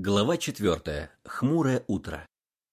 Глава 4. Хмурое утро.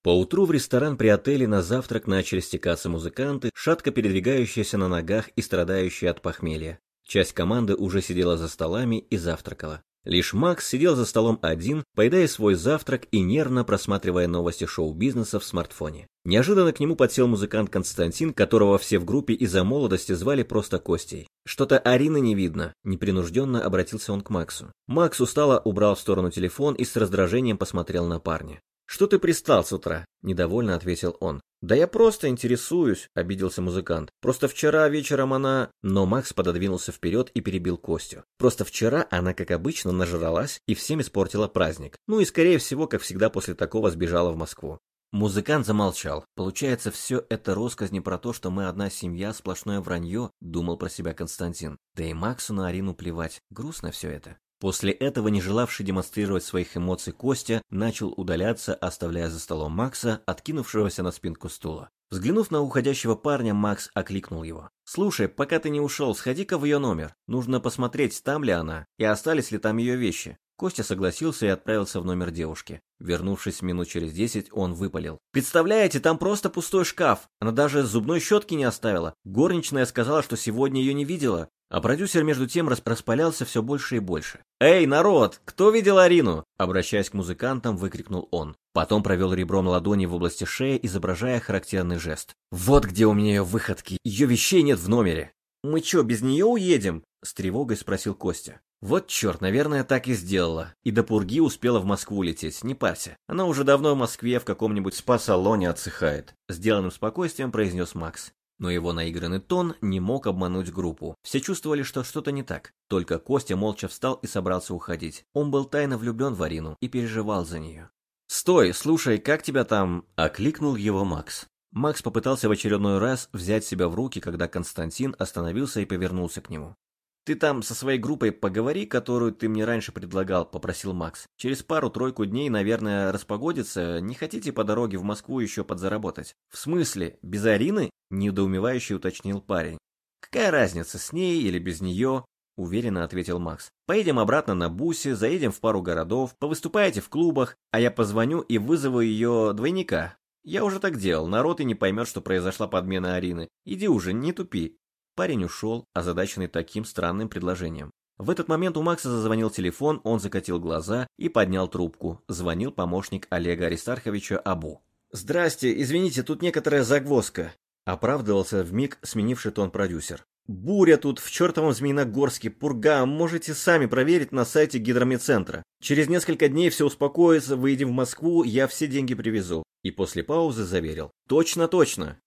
Поутру в ресторан при отеле на завтрак начали стекаться музыканты, шатко передвигающиеся на ногах и страдающие от похмелья. Часть команды уже сидела за столами и завтракала. Лишь Макс сидел за столом один, поедая свой завтрак и нервно просматривая новости шоу-бизнеса в смартфоне. Неожиданно к нему подсел музыкант Константин, которого все в группе из-за молодости звали просто Костей. «Что-то Арины не видно», – непринужденно обратился он к Максу. Макс устало убрал в сторону телефон и с раздражением посмотрел на парня. «Что ты пристал с утра?» – недовольно ответил он. «Да я просто интересуюсь», – обиделся музыкант. «Просто вчера вечером она...» Но Макс пододвинулся вперед и перебил Костю. «Просто вчера она, как обычно, нажралась и всем испортила праздник. Ну и, скорее всего, как всегда после такого сбежала в Москву». Музыкант замолчал. Получается, все это росказни про то, что мы одна семья, сплошное вранье, думал про себя Константин. Да и Максу на Арину плевать. Грустно все это. После этого, не желавший демонстрировать своих эмоций Костя, начал удаляться, оставляя за столом Макса, откинувшегося на спинку стула. Взглянув на уходящего парня, Макс окликнул его. «Слушай, пока ты не ушел, сходи-ка в ее номер. Нужно посмотреть, там ли она, и остались ли там ее вещи». Костя согласился и отправился в номер девушки. Вернувшись минут через десять, он выпалил. «Представляете, там просто пустой шкаф. Она даже зубной щетки не оставила. Горничная сказала, что сегодня ее не видела. А продюсер между тем распалялся все больше и больше. «Эй, народ, кто видел Арину?» Обращаясь к музыкантам, выкрикнул он. Потом провел ребром ладони в области шеи, изображая характерный жест. «Вот где у меня ее выходки. Ее вещей нет в номере». «Мы что, без нее уедем?» С тревогой спросил Костя. Вот черт, наверное, так и сделала. И до Пурги успела в Москву лететь, не парься. Она уже давно в Москве в каком-нибудь спа-салоне отсыхает. Сделанным спокойствием произнес Макс. Но его наигранный тон не мог обмануть группу. Все чувствовали, что что-то не так. Только Костя молча встал и собрался уходить. Он был тайно влюблен в Арину и переживал за нее. «Стой, слушай, как тебя там?» – окликнул его Макс. Макс попытался в очередной раз взять себя в руки, когда Константин остановился и повернулся к нему. «Ты там со своей группой поговори, которую ты мне раньше предлагал», — попросил Макс. «Через пару-тройку дней, наверное, распогодится. Не хотите по дороге в Москву еще подзаработать?» «В смысле? Без Арины?» — недоумевающе уточнил парень. «Какая разница, с ней или без нее?» — уверенно ответил Макс. «Поедем обратно на бусе, заедем в пару городов, повыступаете в клубах, а я позвоню и вызову ее двойника. Я уже так делал, народ и не поймет, что произошла подмена Арины. Иди уже, не тупи». Парень ушел, озадаченный таким странным предложением. В этот момент у Макса зазвонил телефон, он закатил глаза и поднял трубку. Звонил помощник Олега Аристарховича Абу. «Здрасте, извините, тут некоторая загвоздка», — оправдывался вмиг сменивший тон продюсер. «Буря тут в чертовом Змеиногорске, пурга, можете сами проверить на сайте гидромедцентра. Через несколько дней все успокоится, выйдем в Москву, я все деньги привезу». И после паузы заверил. «Точно, точно.